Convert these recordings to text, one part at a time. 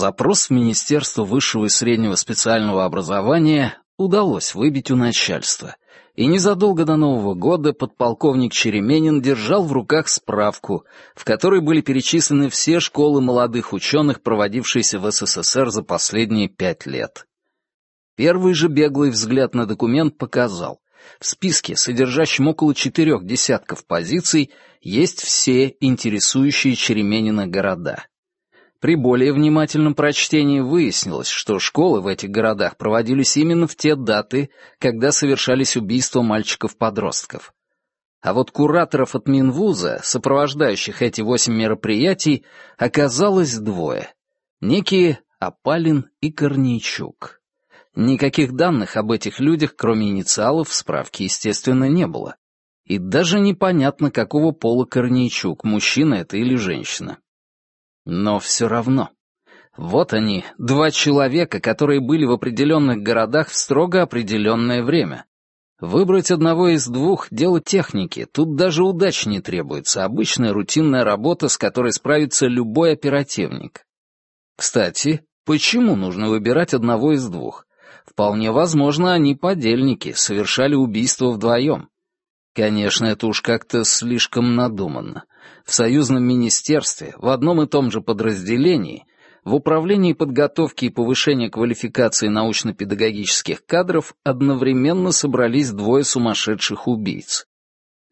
Запрос в Министерство высшего и среднего специального образования удалось выбить у начальства, и незадолго до Нового года подполковник Череменин держал в руках справку, в которой были перечислены все школы молодых ученых, проводившиеся в СССР за последние пять лет. Первый же беглый взгляд на документ показал, в списке, содержащем около четырех десятков позиций, есть все интересующие Череменина города. При более внимательном прочтении выяснилось, что школы в этих городах проводились именно в те даты, когда совершались убийства мальчиков-подростков. А вот кураторов от Минвуза, сопровождающих эти восемь мероприятий, оказалось двое. Некие Апалин и Корнейчук. Никаких данных об этих людях, кроме инициалов, в справке, естественно, не было. И даже непонятно, какого пола Корнейчук, мужчина это или женщина. Но все равно. Вот они, два человека, которые были в определенных городах в строго определенное время. Выбрать одного из двух — дело техники, тут даже удач не требуется, обычная рутинная работа, с которой справится любой оперативник. Кстати, почему нужно выбирать одного из двух? Вполне возможно, они подельники, совершали убийство вдвоем. Конечно, это уж как-то слишком надуманно. В союзном министерстве, в одном и том же подразделении, в управлении подготовки и повышения квалификации научно-педагогических кадров одновременно собрались двое сумасшедших убийц.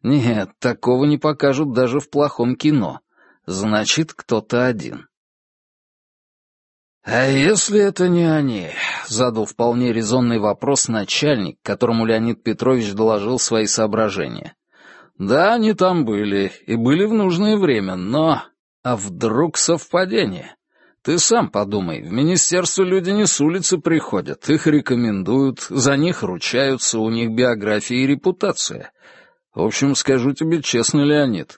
Нет, такого не покажут даже в плохом кино. Значит, кто-то один. «А если это не они?» — задал вполне резонный вопрос начальник, которому Леонид Петрович доложил свои соображения. «Да, они там были, и были в нужное время, но... А вдруг совпадение? Ты сам подумай, в министерство люди не с улицы приходят, их рекомендуют, за них ручаются, у них биография и репутация. В общем, скажу тебе честно, Леонид,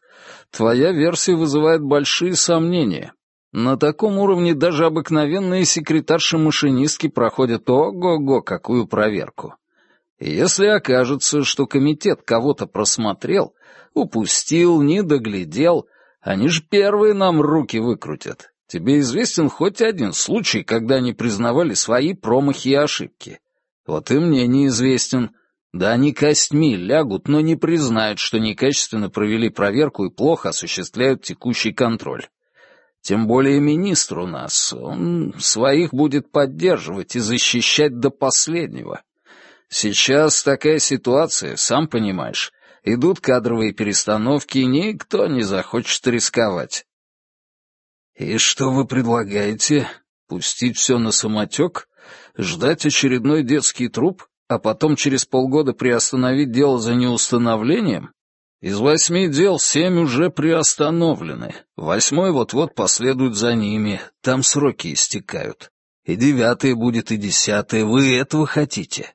твоя версия вызывает большие сомнения». На таком уровне даже обыкновенные секретарши-машинистки проходят ого-го какую проверку. Если окажется, что комитет кого-то просмотрел, упустил, не доглядел, они же первые нам руки выкрутят. Тебе известен хоть один случай, когда они признавали свои промахи и ошибки? Вот и мне неизвестен. Да они костьми лягут, но не признают, что некачественно провели проверку и плохо осуществляют текущий контроль. Тем более министр у нас, он своих будет поддерживать и защищать до последнего. Сейчас такая ситуация, сам понимаешь. Идут кадровые перестановки, и никто не захочет рисковать. И что вы предлагаете? Пустить все на самотек? Ждать очередной детский труп, а потом через полгода приостановить дело за неустановлением? Из восьми дел семь уже приостановлены. Восьмой вот-вот последует за ними. Там сроки истекают. И девятое будет, и десятое. Вы этого хотите?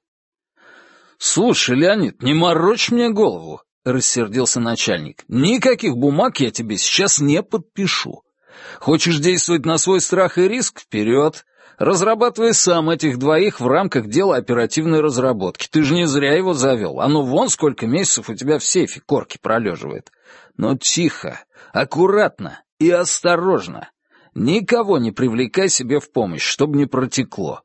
Слушай, Леонид, не морочь мне голову, — рассердился начальник. Никаких бумаг я тебе сейчас не подпишу. Хочешь действовать на свой страх и риск? Вперед! Разрабатывай сам этих двоих в рамках дела оперативной разработки. Ты же не зря его завел. Оно вон сколько месяцев у тебя в сейфе корки пролеживает. Но тихо, аккуратно и осторожно. Никого не привлекай себе в помощь, чтобы не протекло.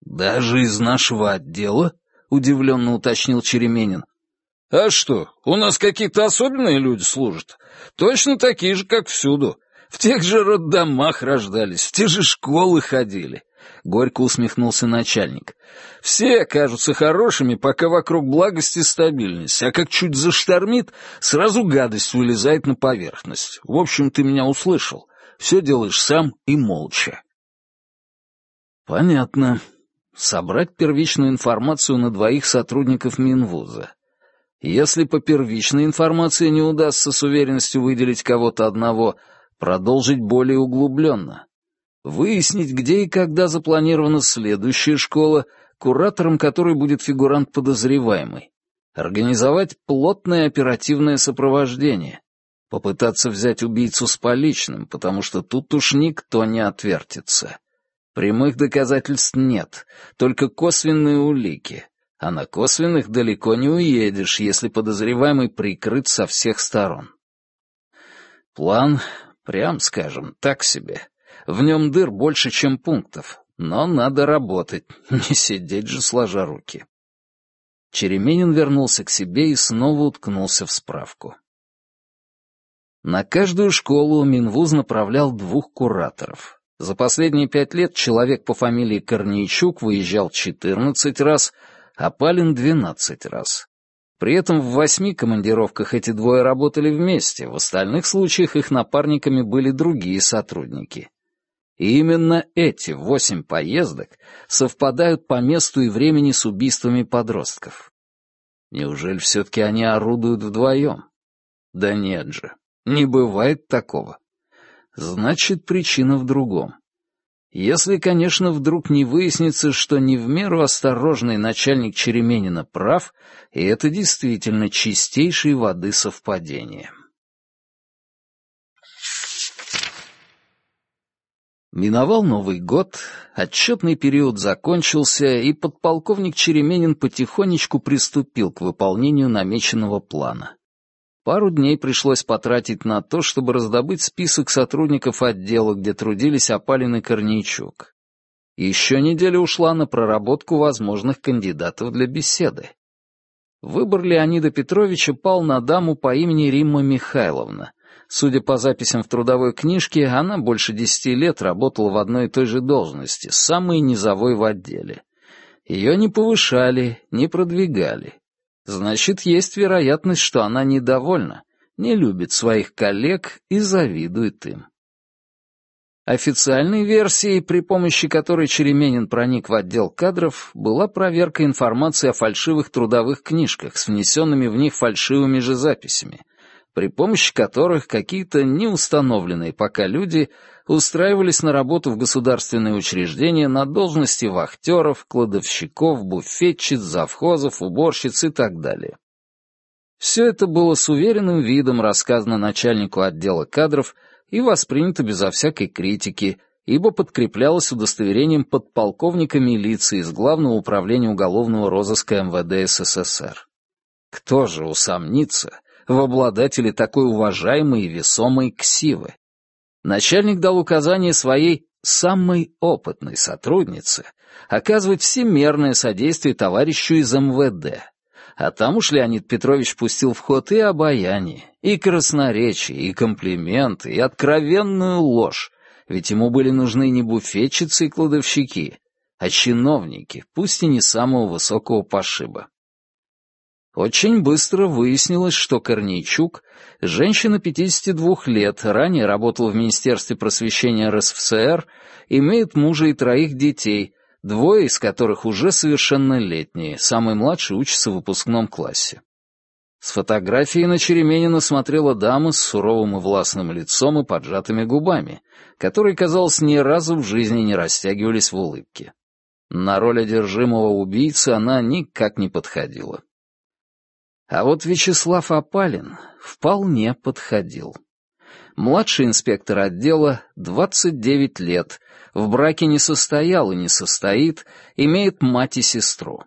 «Даже из нашего отдела?» — удивленно уточнил Череменин. «А что, у нас какие-то особенные люди служат? Точно такие же, как всюду. В тех же роддомах рождались, в те же школы ходили. Горько усмехнулся начальник. Все кажутся хорошими, пока вокруг благость и стабильность, а как чуть заштормит, сразу гадость вылезает на поверхность. В общем, ты меня услышал. Все делаешь сам и молча. Понятно. Собрать первичную информацию на двоих сотрудников Минвуза. Если по первичной информации не удастся с уверенностью выделить кого-то одного — продолжить более углубленно, выяснить, где и когда запланирована следующая школа, куратором которой будет фигурант подозреваемый, организовать плотное оперативное сопровождение, попытаться взять убийцу с поличным, потому что тут уж никто не отвертится. Прямых доказательств нет, только косвенные улики, а на косвенных далеко не уедешь, если подозреваемый прикрыт со всех сторон. План Прям скажем, так себе. В нем дыр больше, чем пунктов, но надо работать, не сидеть же сложа руки. Череменин вернулся к себе и снова уткнулся в справку. На каждую школу Минвуз направлял двух кураторов. За последние пять лет человек по фамилии Корнейчук выезжал 14 раз, а Палин — 12 раз. При этом в восьми командировках эти двое работали вместе, в остальных случаях их напарниками были другие сотрудники. И именно эти восемь поездок совпадают по месту и времени с убийствами подростков. Неужели все-таки они орудуют вдвоем? Да нет же, не бывает такого. Значит, причина в другом. Если, конечно, вдруг не выяснится, что не в меру осторожный начальник Череменина прав, и это действительно чистейшей воды совпадение. Миновал Новый год, отчетный период закончился, и подполковник Череменин потихонечку приступил к выполнению намеченного плана. Пару дней пришлось потратить на то, чтобы раздобыть список сотрудников отдела, где трудились Апалин и Корнейчук. Еще неделя ушла на проработку возможных кандидатов для беседы. Выбор Леонида Петровича пал на даму по имени Римма Михайловна — Судя по записям в трудовой книжке, она больше десяти лет работала в одной и той же должности, самой низовой в отделе. Ее не повышали, не продвигали. Значит, есть вероятность, что она недовольна, не любит своих коллег и завидует им. Официальной версией, при помощи которой Череменин проник в отдел кадров, была проверка информации о фальшивых трудовых книжках с внесенными в них фальшивыми же записями — при помощи которых какие-то неустановленные пока люди устраивались на работу в государственные учреждения на должности вахтеров, кладовщиков, буфетчиц, завхозов, уборщиц и так далее. Все это было с уверенным видом рассказано начальнику отдела кадров и воспринято безо всякой критики, ибо подкреплялось удостоверением подполковника милиции из Главного управления уголовного розыска МВД СССР. Кто же усомнится, в обладателе такой уважаемой и весомой ксивы. Начальник дал указание своей самой опытной сотруднице оказывать всемерное содействие товарищу из МВД. А там уж Леонид Петрович пустил в ход и обаяние, и красноречие, и комплименты, и откровенную ложь, ведь ему были нужны не буфетчицы и кладовщики, а чиновники, пусть и не самого высокого пошиба. Очень быстро выяснилось, что Корнейчук, женщина 52 лет, ранее работала в Министерстве просвещения РСФСР, имеет мужа и троих детей, двое из которых уже совершеннолетние, самый младший учится в выпускном классе. С фотографией на Череменина смотрела дама с суровым и властным лицом и поджатыми губами, которые, казалось, ни разу в жизни не растягивались в улыбке. На роль одержимого убийцы она никак не подходила. А вот Вячеслав Апалин вполне подходил. Младший инспектор отдела, 29 лет, в браке не состоял и не состоит, имеет мать и сестру.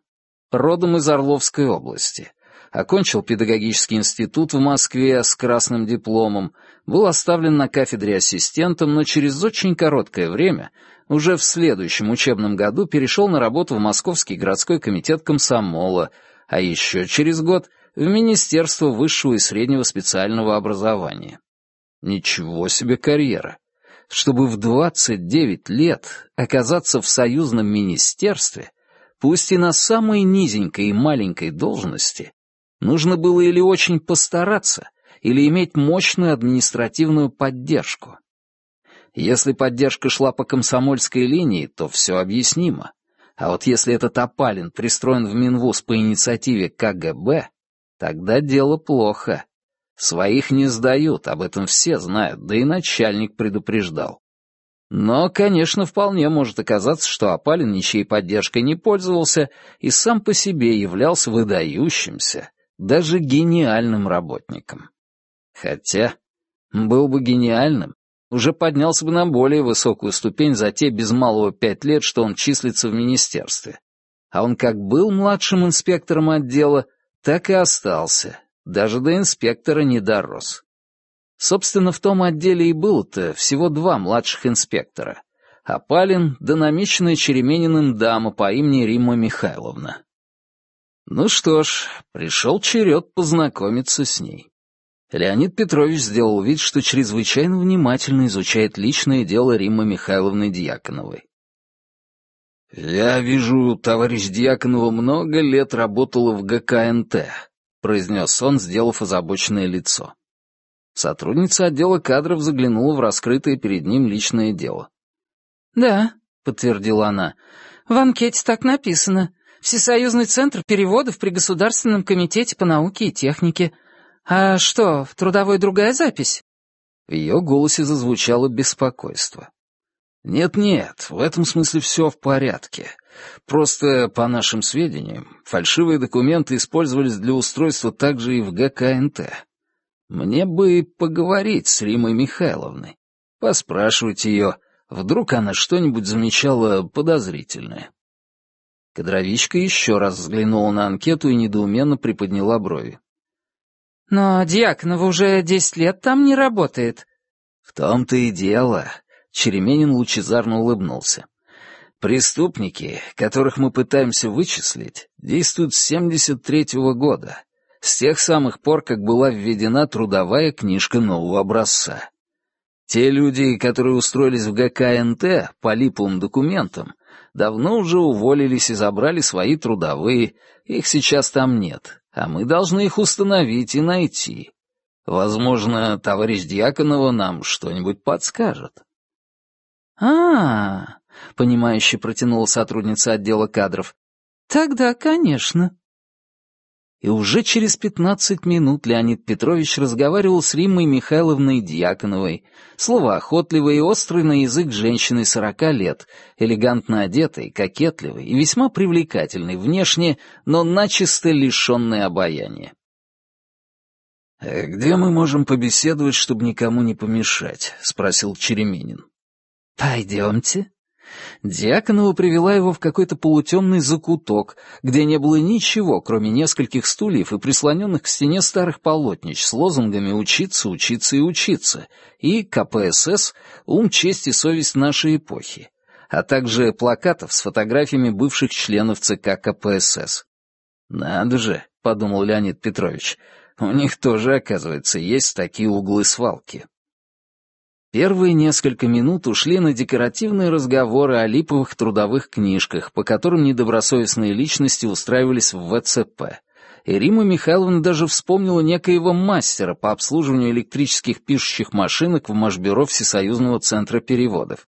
Родом из Орловской области. Окончил педагогический институт в Москве с красным дипломом, был оставлен на кафедре ассистентом, но через очень короткое время, уже в следующем учебном году, перешел на работу в Московский городской комитет комсомола, а еще через год в Министерство высшего и среднего специального образования. Ничего себе карьера! Чтобы в 29 лет оказаться в союзном министерстве, пусть и на самой низенькой и маленькой должности, нужно было или очень постараться, или иметь мощную административную поддержку. Если поддержка шла по комсомольской линии, то все объяснимо. А вот если этот опалин пристроен в Минвуз по инициативе КГБ, Тогда дело плохо. Своих не сдают, об этом все знают, да и начальник предупреждал. Но, конечно, вполне может оказаться, что Апалин ничьей поддержкой не пользовался и сам по себе являлся выдающимся, даже гениальным работником. Хотя, был бы гениальным, уже поднялся бы на более высокую ступень за те без малого пять лет, что он числится в министерстве. А он как был младшим инспектором отдела, так и остался, даже до инспектора не дорос. Собственно, в том отделе и было-то всего два младших инспектора. Апалин да намеченная Черемениным дама по имени Римма Михайловна. Ну что ж, пришел черед познакомиться с ней. Леонид Петрович сделал вид, что чрезвычайно внимательно изучает личное дело Риммы Михайловны Дьяконовой. «Я вижу, товарищ Дьяконова много лет работала в ГКНТ», — произнес он, сделав озабоченное лицо. Сотрудница отдела кадров заглянула в раскрытое перед ним личное дело. «Да», — подтвердила она, — «в анкете так написано. Всесоюзный центр переводов при Государственном комитете по науке и технике. А что, в трудовой другая запись?» В ее голосе зазвучало беспокойство. «Нет-нет, в этом смысле все в порядке. Просто, по нашим сведениям, фальшивые документы использовались для устройства также и в ГКНТ. Мне бы поговорить с Римой Михайловной, поспрашивать ее, вдруг она что-нибудь замечала подозрительное». Кадровичка еще раз взглянула на анкету и недоуменно приподняла брови. «Но Дьяконова уже десять лет там не работает». «В том-то и дело. Череменин лучезарно улыбнулся. «Преступники, которых мы пытаемся вычислить, действуют с 73-го года, с тех самых пор, как была введена трудовая книжка нового образца. Те люди, которые устроились в ГКНТ по липовым документам, давно уже уволились и забрали свои трудовые, их сейчас там нет, а мы должны их установить и найти. Возможно, товарищ Дьяконова нам что-нибудь подскажет а, понимающе протянула сотрудница отдела кадров. «Тогда, конечно». И уже через пятнадцать минут Леонид Петрович разговаривал с Риммой Михайловной Дьяконовой, словоохотливой и острой на язык женщиной сорока лет, элегантно одетой, кокетливой и весьма привлекательной внешне, но начисто лишенной обаяния. «Э, «Где мы можем побеседовать, чтобы никому не помешать?» — спросил Череменин. «Пойдемте». Дьяконова привела его в какой-то полутемный закуток, где не было ничего, кроме нескольких стульев и прислоненных к стене старых полотнищ с лозунгами «Учиться, учиться и учиться» и «КПСС. Ум, честь и совесть нашей эпохи», а также плакатов с фотографиями бывших членов ЦК КПСС. «Надо же», — подумал Леонид Петрович, — «у них тоже, оказывается, есть такие углы свалки». Первые несколько минут ушли на декоративные разговоры о липовых трудовых книжках, по которым недобросовестные личности устраивались в ВЦП. И Рима Михайловна даже вспомнила некоего мастера по обслуживанию электрических пишущих машинок в Машбюро Всесоюзного центра переводов.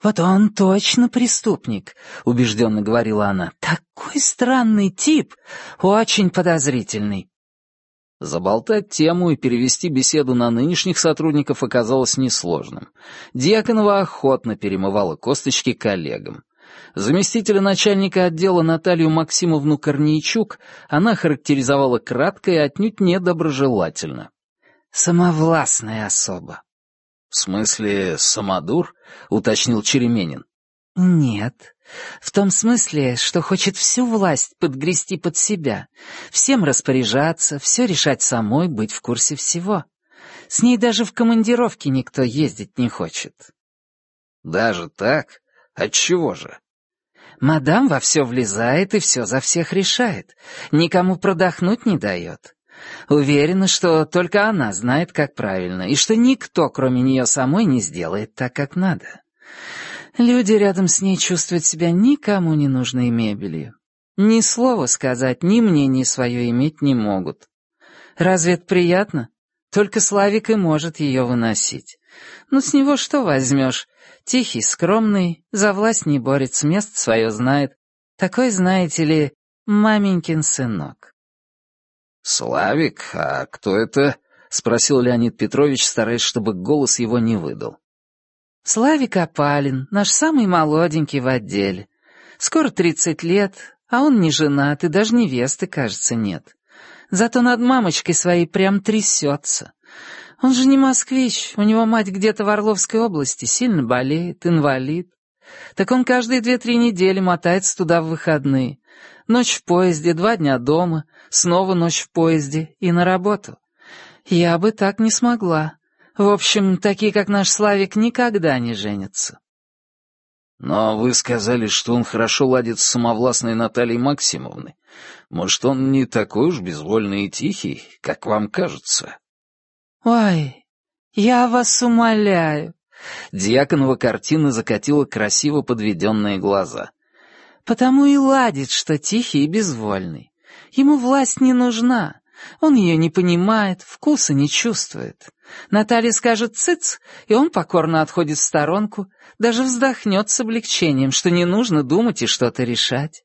«Вот он точно преступник», — убежденно говорила она. «Такой странный тип, очень подозрительный. Заболтать тему и перевести беседу на нынешних сотрудников оказалось несложным. Дьяконова охотно перемывала косточки коллегам. Заместителя начальника отдела Наталью Максимовну Корнейчук она характеризовала кратко и отнюдь недоброжелательно. «Самовластная особа». «В смысле, самодур?» — уточнил Череменин. «Нет. В том смысле, что хочет всю власть подгрести под себя, всем распоряжаться, все решать самой, быть в курсе всего. С ней даже в командировке никто ездить не хочет». «Даже так? Отчего же?» «Мадам во все влезает и все за всех решает. Никому продохнуть не дает. Уверена, что только она знает, как правильно, и что никто, кроме нее самой, не сделает так, как надо. Люди рядом с ней чувствуют себя никому не нужной мебелью. Ни слова сказать, ни мнение свое иметь не могут. Разве это приятно? Только Славик и может ее выносить. Ну, с него что возьмешь? Тихий, скромный, за власть не борется, место свое знает. Такой, знаете ли, маменькин сынок. «Славик? А кто это?» — спросил Леонид Петрович, стараясь, чтобы голос его не выдал. Славик Апалин, наш самый молоденький в отделе. Скоро тридцать лет, а он не женат и даже невесты, кажется, нет. Зато над мамочкой своей прям трясется. Он же не москвич, у него мать где-то в Орловской области, сильно болеет, инвалид. Так он каждые две-три недели мотается туда в выходные. Ночь в поезде, два дня дома, снова ночь в поезде и на работу. «Я бы так не смогла. В общем, такие, как наш Славик, никогда не женятся». «Но вы сказали, что он хорошо ладит с самовластной Натальей Максимовной. Может, он не такой уж безвольный и тихий, как вам кажется?» «Ой, я вас умоляю!» Дьяконова картина закатила красиво подведенные глаза. «Потому и ладит, что тихий и безвольный. Ему власть не нужна. Он ее не понимает, вкуса не чувствует. Наталья скажет «цыц», и он покорно отходит в сторонку, даже вздохнет с облегчением, что не нужно думать и что-то решать.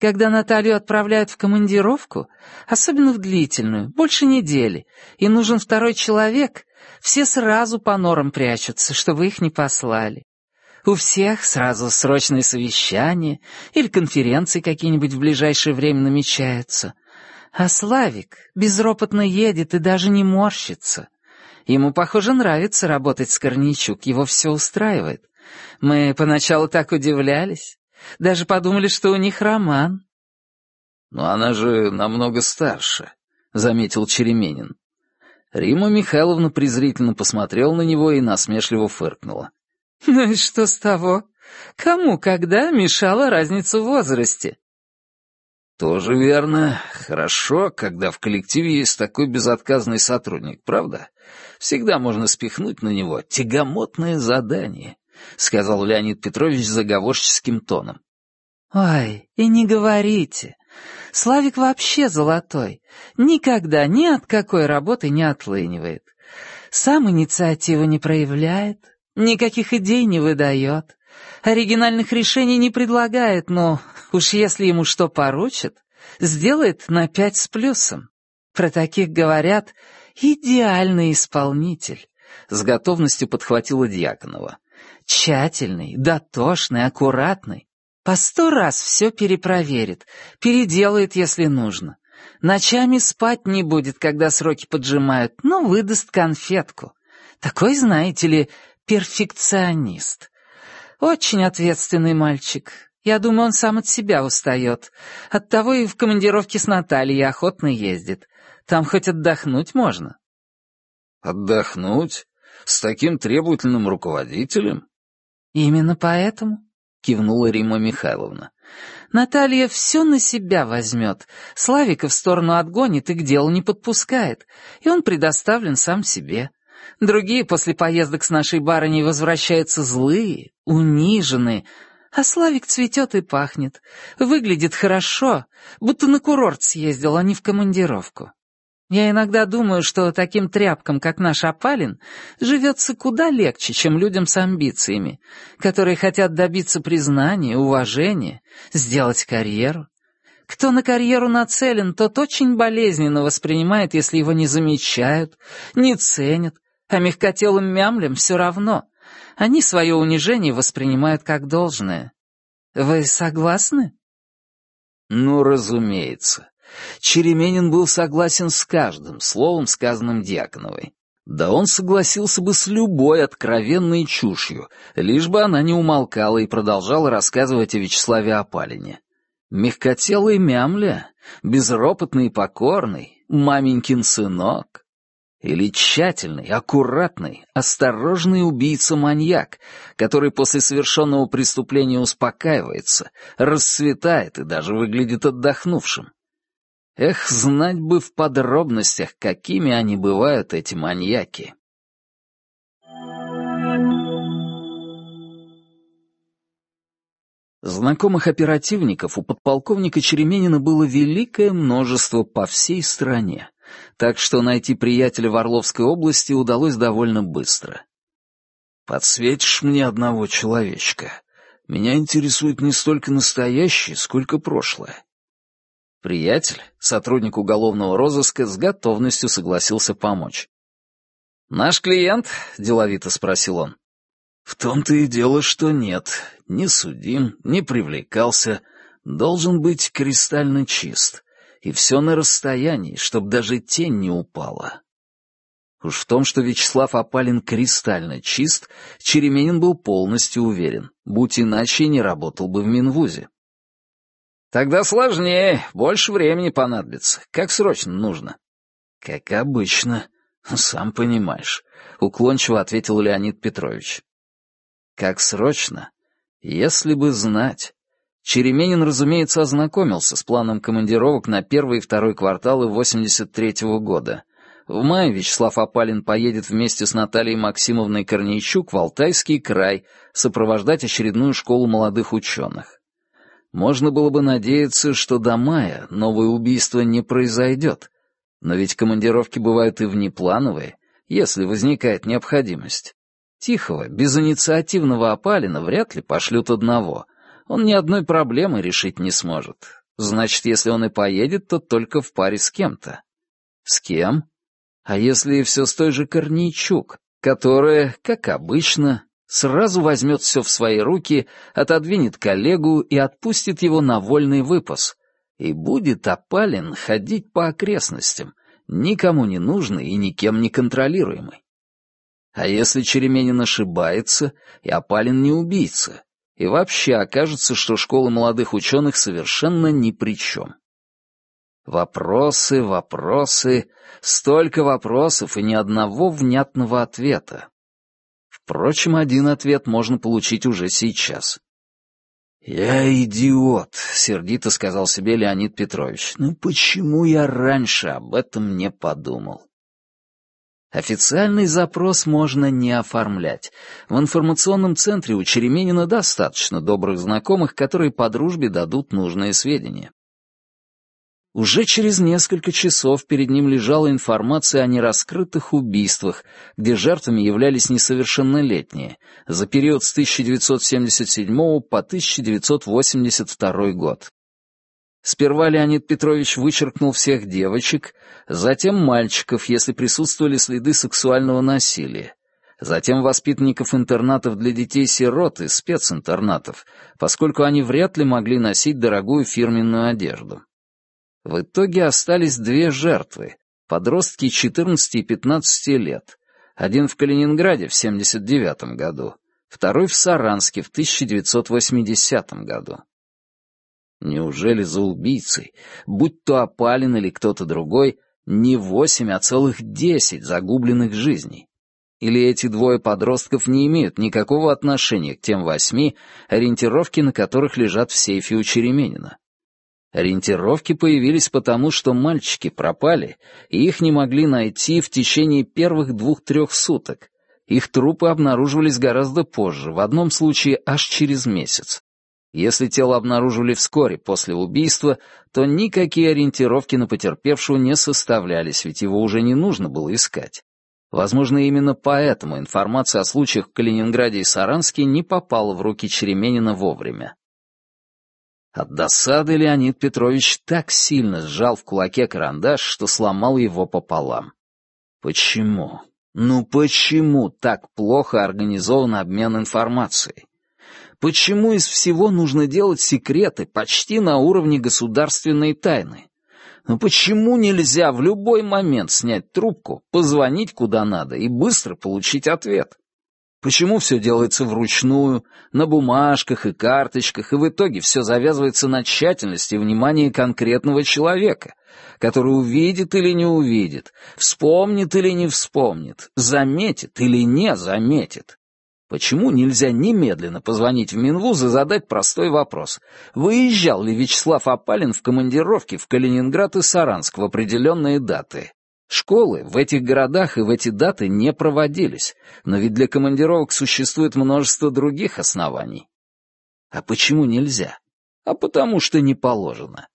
Когда Наталью отправляют в командировку, особенно в длительную, больше недели, и нужен второй человек, все сразу по норам прячутся, чтобы их не послали. У всех сразу срочные совещания или конференции какие-нибудь в ближайшее время намечаются. А Славик безропотно едет и даже не морщится. Ему, похоже, нравится работать с Корничук, его все устраивает. Мы поначалу так удивлялись. Даже подумали, что у них роман. «Но она же намного старше», — заметил Череменин. Рима Михайловна презрительно посмотрела на него и насмешливо фыркнула. «Ну и что с того? Кому когда мешала разница в возрасте?» «Тоже верно. Хорошо, когда в коллективе есть такой безотказный сотрудник, правда? Всегда можно спихнуть на него тягомотное задание», — сказал Леонид Петрович заговорческим тоном. «Ой, и не говорите. Славик вообще золотой. Никогда ни от какой работы не отлынивает. Сам инициативу не проявляет, никаких идей не выдает, оригинальных решений не предлагает, но уж если ему что поручат, сделает на пять с плюсом. Про таких говорят «идеальный исполнитель», — с готовностью подхватила Дьяконова. «Тщательный, дотошный, аккуратный, по сто раз все перепроверит, переделает, если нужно. Ночами спать не будет, когда сроки поджимают, но выдаст конфетку. Такой, знаете ли, перфекционист. Очень ответственный мальчик. Я думаю, он сам от себя устает. Оттого и в командировке с Натальей охотно ездит. Там хоть отдохнуть можно. Отдохнуть? С таким требовательным руководителем? Именно поэтому. — кивнула Рима Михайловна. «Наталья все на себя возьмет, Славика в сторону отгонит и к делу не подпускает, и он предоставлен сам себе. Другие после поездок с нашей барыней возвращаются злые, униженные, а Славик цветет и пахнет, выглядит хорошо, будто на курорт съездил, а не в командировку. Я иногда думаю, что таким тряпкам, как наш Апалин, живется куда легче, чем людям с амбициями, которые хотят добиться признания, уважения, сделать карьеру. Кто на карьеру нацелен, тот очень болезненно воспринимает, если его не замечают, не ценят, а мягкотелым мямлям все равно. Они свое унижение воспринимают как должное. Вы согласны? Ну, разумеется. Череменин был согласен с каждым словом, сказанным Дьяконовой. Да он согласился бы с любой откровенной чушью, лишь бы она не умолкала и продолжала рассказывать о Вячеславе Апалине. Мягкотелый мямля, безропотный и покорный, маменькин сынок. Или тщательный, аккуратный, осторожный убийца-маньяк, который после совершенного преступления успокаивается, расцветает и даже выглядит отдохнувшим. Эх, знать бы в подробностях, какими они бывают, эти маньяки. Знакомых оперативников у подполковника Череменина было великое множество по всей стране, так что найти приятеля в Орловской области удалось довольно быстро. «Подсветишь мне одного человечка. Меня интересует не столько настоящее, сколько прошлое. Приятель, сотрудник уголовного розыска, с готовностью согласился помочь. «Наш клиент?» — деловито спросил он. «В том-то и дело, что нет. Не судим, не привлекался. Должен быть кристально чист. И все на расстоянии, чтобы даже тень не упала». Уж в том, что Вячеслав Апалин кристально чист, Череменин был полностью уверен. Будь иначе, не работал бы в Минвузе. Тогда сложнее, больше времени понадобится. Как срочно нужно? Как обычно. «Сам понимаешь», — уклончиво ответил Леонид Петрович. «Как срочно? Если бы знать». Череменин, разумеется, ознакомился с планом командировок на первый и второй кварталы 83-го года. В мае Вячеслав Апалин поедет вместе с Натальей Максимовной Корнейчук в Алтайский край сопровождать очередную школу молодых ученых. Можно было бы надеяться, что до мая новое убийство не произойдет. Но ведь командировки бывают и внеплановые, если возникает необходимость. Тихого, безинициативного опалина вряд ли пошлют одного. Он ни одной проблемы решить не сможет. Значит, если он и поедет, то только в паре с кем-то. С кем? А если все с той же Корнейчук, которая, как обычно, сразу возьмет все в свои руки, отодвинет коллегу и отпустит его на вольный выпас, и будет опален ходить по окрестностям, никому не нужный и никем не контролируемый. А если Череменин ошибается, и опален не убийца, и вообще окажется, что школа молодых ученых совершенно ни при чем. Вопросы, вопросы, столько вопросов и ни одного внятного ответа. Впрочем, один ответ можно получить уже сейчас. «Я идиот», — сердито сказал себе Леонид Петрович. «Ну почему я раньше об этом не подумал?» Официальный запрос можно не оформлять. В информационном центре у Череменина достаточно добрых знакомых, которые по дружбе дадут нужные сведения. Уже через несколько часов перед ним лежала информация о нераскрытых убийствах, где жертвами являлись несовершеннолетние, за период с 1977 по 1982 год. Сперва Леонид Петрович вычеркнул всех девочек, затем мальчиков, если присутствовали следы сексуального насилия, затем воспитанников интернатов для детей-сирот и специнтернатов, поскольку они вряд ли могли носить дорогую фирменную одежду. В итоге остались две жертвы, подростки 14 и 15 лет. Один в Калининграде в 79 году, второй в Саранске в 1980 году. Неужели за убийцей, будь то Апалин или кто-то другой, не восемь, а целых десять загубленных жизней? Или эти двое подростков не имеют никакого отношения к тем восьми, ориентировки на которых лежат в сейфе у Череменина? Ориентировки появились потому, что мальчики пропали, и их не могли найти в течение первых двух-трех суток. Их трупы обнаруживались гораздо позже, в одном случае аж через месяц. Если тело обнаруживали вскоре после убийства, то никакие ориентировки на потерпевшего не составлялись, ведь его уже не нужно было искать. Возможно, именно поэтому информация о случаях в Калининграде и Саранске не попала в руки Череменина вовремя. От досады Леонид Петрович так сильно сжал в кулаке карандаш, что сломал его пополам. Почему? Ну почему так плохо организован обмен информацией? Почему из всего нужно делать секреты почти на уровне государственной тайны? Ну почему нельзя в любой момент снять трубку, позвонить куда надо и быстро получить ответ? Почему все делается вручную, на бумажках и карточках, и в итоге все завязывается на тщательности и внимании конкретного человека, который увидит или не увидит, вспомнит или не вспомнит, заметит или не заметит? Почему нельзя немедленно позвонить в Минвуз и задать простой вопрос? Выезжал ли Вячеслав Апалин в командировке в Калининград и Саранск в определенные даты? Школы в этих городах и в эти даты не проводились, но ведь для командировок существует множество других оснований. А почему нельзя? А потому что не положено.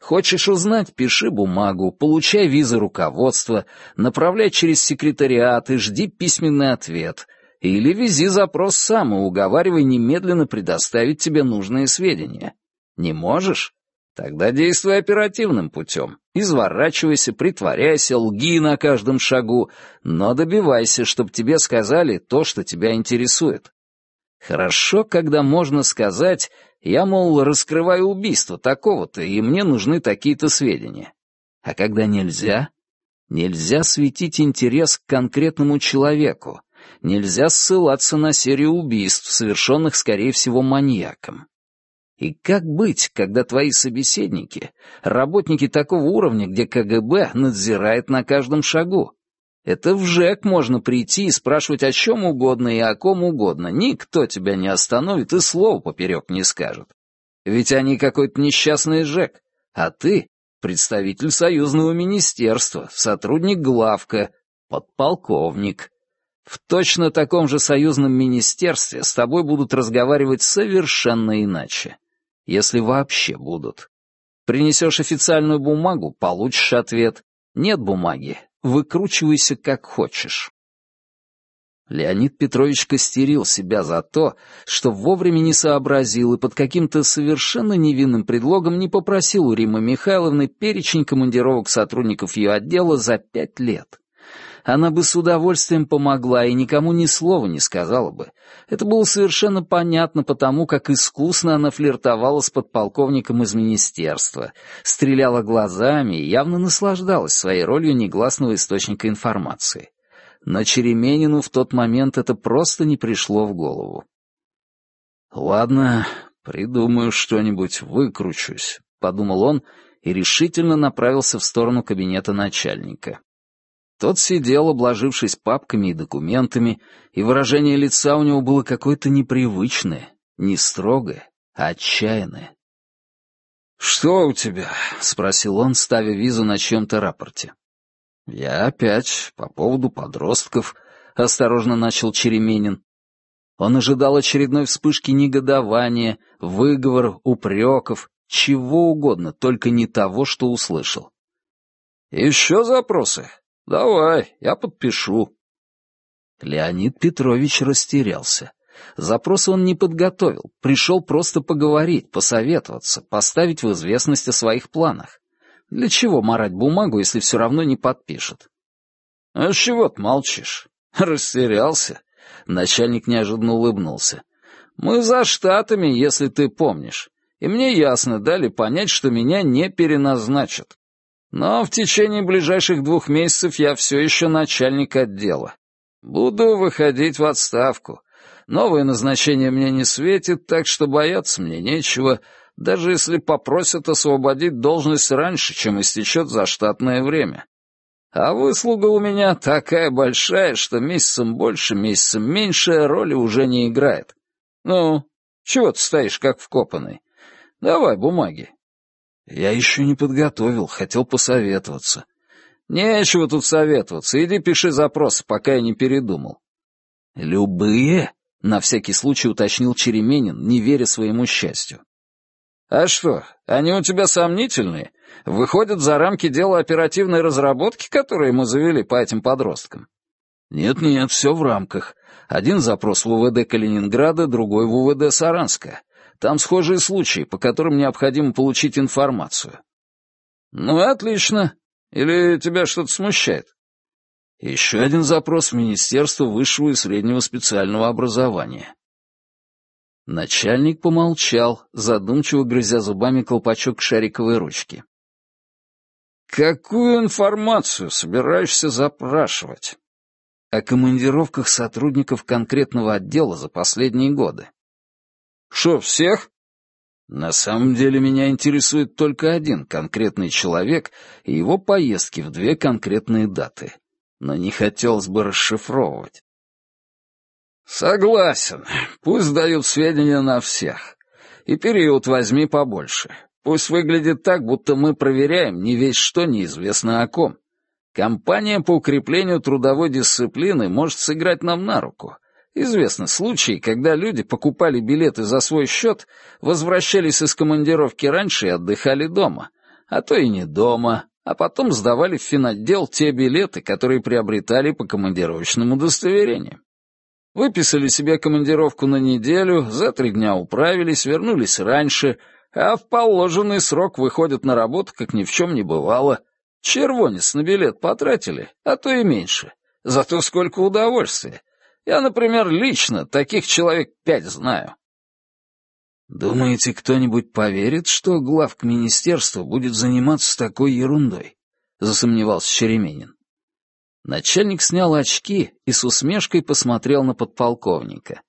Хочешь узнать, пиши бумагу, получай визы руководства, направляй через секретариат и жди письменный ответ. Или вези запрос сам и уговаривай немедленно предоставить тебе нужные сведения. Не можешь? Тогда действуй оперативным путем. Изворачивайся, притворяйся, лги на каждом шагу, но добивайся, чтобы тебе сказали то, что тебя интересует. Хорошо, когда можно сказать, я, мол, раскрываю убийство такого-то, и мне нужны такие-то сведения. А когда нельзя? Нельзя светить интерес к конкретному человеку. Нельзя ссылаться на серию убийств, совершенных, скорее всего, маньяком. И как быть, когда твои собеседники — работники такого уровня, где КГБ надзирает на каждом шагу? Это в ЖЭК можно прийти и спрашивать о чем угодно и о ком угодно. Никто тебя не остановит и слова поперек не скажет. Ведь они какой-то несчастный ЖЭК, а ты — представитель союзного министерства, сотрудник главка, подполковник. В точно таком же союзном министерстве с тобой будут разговаривать совершенно иначе. Если вообще будут. Принесешь официальную бумагу — получишь ответ. Нет бумаги — выкручивайся как хочешь. Леонид Петрович костерил себя за то, что вовремя не сообразил и под каким-то совершенно невинным предлогом не попросил у Римы Михайловны перечень командировок сотрудников ее отдела за пять лет она бы с удовольствием помогла и никому ни слова не сказала бы. Это было совершенно понятно потому, как искусно она флиртовала с подполковником из министерства, стреляла глазами и явно наслаждалась своей ролью негласного источника информации. Но Череменину в тот момент это просто не пришло в голову. «Ладно, придумаю что-нибудь, выкручусь», — подумал он и решительно направился в сторону кабинета начальника. Тот сидел, обложившись папками и документами, и выражение лица у него было какое-то непривычное, не строгое, а отчаянное. «Что у тебя?» — спросил он, ставя визу на чьем-то рапорте. «Я опять по поводу подростков», — осторожно начал Череменин. Он ожидал очередной вспышки негодования, выговор, упреков, чего угодно, только не того, что услышал. «Еще запросы?» «Давай, я подпишу». Леонид Петрович растерялся. Запрос он не подготовил, пришел просто поговорить, посоветоваться, поставить в известность о своих планах. Для чего марать бумагу, если все равно не подпишет? «А чего ты молчишь? Растерялся?» Начальник неожиданно улыбнулся. «Мы за Штатами, если ты помнишь. И мне ясно дали понять, что меня не переназначат. Но в течение ближайших двух месяцев я все еще начальник отдела. Буду выходить в отставку. Новое назначение мне не светит, так что бояться мне нечего, даже если попросят освободить должность раньше, чем истечет заштатное время. А выслуга у меня такая большая, что месяцем больше, месяцем меньше роли уже не играет. Ну, чего ты стоишь, как вкопанный? Давай бумаги. Я еще не подготовил, хотел посоветоваться. Нечего тут советоваться, иди пиши запросы, пока я не передумал. Любые? На всякий случай уточнил Череменин, не веря своему счастью. А что, они у тебя сомнительные? Выходят за рамки дела оперативной разработки, которые мы завели по этим подросткам? Нет-нет, все в рамках. Один запрос в УВД Калининграда, другой в УВД Саранска. Там схожие случаи, по которым необходимо получить информацию. Ну, отлично. Или тебя что-то смущает? Еще один запрос в Министерство высшего и среднего специального образования. Начальник помолчал, задумчиво грызя зубами колпачок шариковой ручки. «Какую информацию собираешься запрашивать?» «О командировках сотрудников конкретного отдела за последние годы. Что, всех? На самом деле меня интересует только один конкретный человек и его поездки в две конкретные даты. Но не хотелось бы расшифровывать. Согласен. Пусть дают сведения на всех. И период возьми побольше. Пусть выглядит так, будто мы проверяем не весь что неизвестно о ком. Компания по укреплению трудовой дисциплины может сыграть нам на руку. Известны случаи, когда люди покупали билеты за свой счет, возвращались из командировки раньше и отдыхали дома, а то и не дома, а потом сдавали в финотдел те билеты, которые приобретали по командировочным удостоверениям. Выписали себе командировку на неделю, за три дня управились, вернулись раньше, а в положенный срок выходят на работу, как ни в чем не бывало. Червонец на билет потратили, а то и меньше. Зато сколько удовольствия. Я, например, лично таких человек пять знаю. Думаете, кто-нибудь поверит, что главк министерства будет заниматься такой ерундой? Засомневался Череменин. Начальник снял очки и с усмешкой посмотрел на подполковника.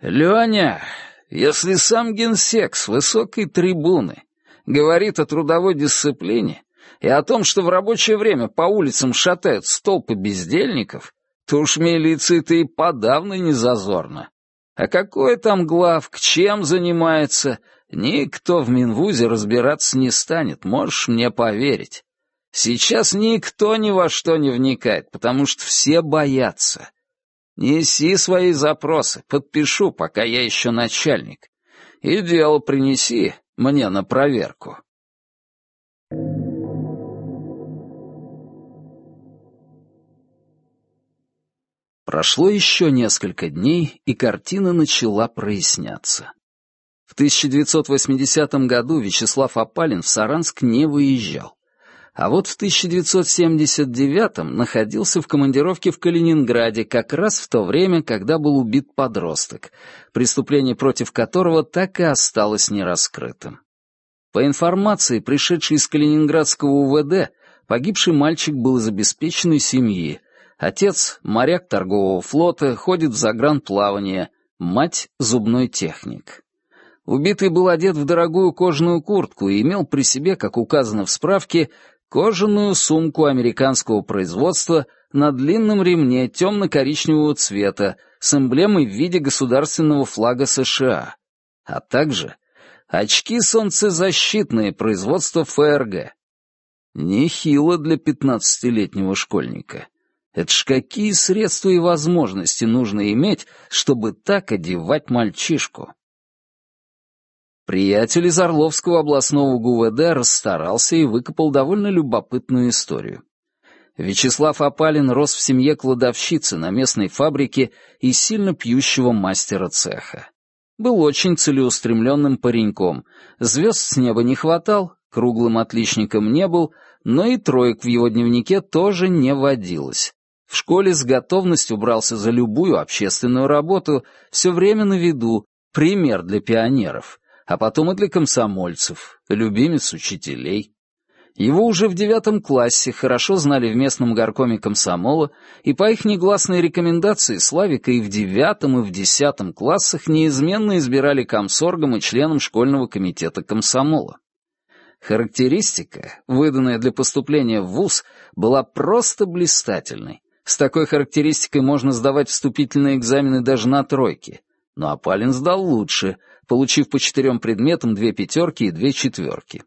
«Леня, если сам генсек с высокой трибуны говорит о трудовой дисциплине, и о том, что в рабочее время по улицам шатают столпы бездельников, то уж милиции-то и подавно не зазорно. А какой там глав, к чем занимается, никто в Минвузе разбираться не станет, можешь мне поверить. Сейчас никто ни во что не вникает, потому что все боятся. Неси свои запросы, подпишу, пока я еще начальник. И дело принеси мне на проверку. Прошло еще несколько дней, и картина начала проясняться. В 1980 году Вячеслав Апалин в Саранск не выезжал. А вот в 1979-м находился в командировке в Калининграде как раз в то время, когда был убит подросток, преступление против которого так и осталось нераскрытым. По информации, пришедшей из Калининградского УВД, погибший мальчик был из обеспеченной семьи, Отец — моряк торгового флота, ходит в загранплавание, мать — зубной техник. Убитый был одет в дорогую кожаную куртку и имел при себе, как указано в справке, кожаную сумку американского производства на длинном ремне темно-коричневого цвета с эмблемой в виде государственного флага США, а также очки солнцезащитные производства ФРГ. Нехило для пятнадцатилетнего школьника. Это ж какие средства и возможности нужно иметь, чтобы так одевать мальчишку? Приятель из Орловского областного ГУВД расстарался и выкопал довольно любопытную историю. Вячеслав Апалин рос в семье кладовщицы на местной фабрике и сильно пьющего мастера цеха. Был очень целеустремленным пареньком, звезд с неба не хватал, круглым отличником не был, но и троек в его дневнике тоже не водилось. В школе с готовностью брался за любую общественную работу, все время на виду, пример для пионеров, а потом и для комсомольцев, любимец учителей. Его уже в девятом классе хорошо знали в местном горкоме комсомола, и по их негласной рекомендации Славика и в девятом, и в десятом классах неизменно избирали комсоргом и членом школьного комитета комсомола. Характеристика, выданная для поступления в ВУЗ, была просто блистательной. С такой характеристикой можно сдавать вступительные экзамены даже на тройки. Но Апалин сдал лучше, получив по четырем предметам две пятерки и две четверки.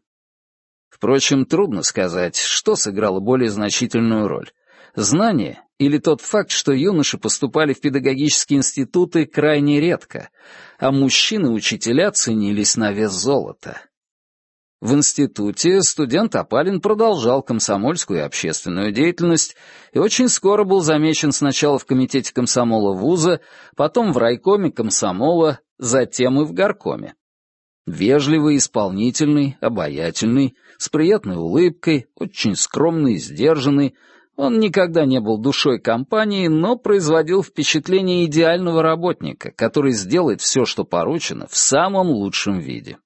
Впрочем, трудно сказать, что сыграло более значительную роль. Знание или тот факт, что юноши поступали в педагогические институты крайне редко, а мужчины-учителя ценились на вес золота. В институте студент Апалин продолжал комсомольскую и общественную деятельность и очень скоро был замечен сначала в комитете комсомола вуза, потом в райкоме комсомола, затем и в горкоме. Вежливый, исполнительный, обаятельный, с приятной улыбкой, очень скромный, сдержанный, он никогда не был душой компании, но производил впечатление идеального работника, который сделает все, что поручено, в самом лучшем виде.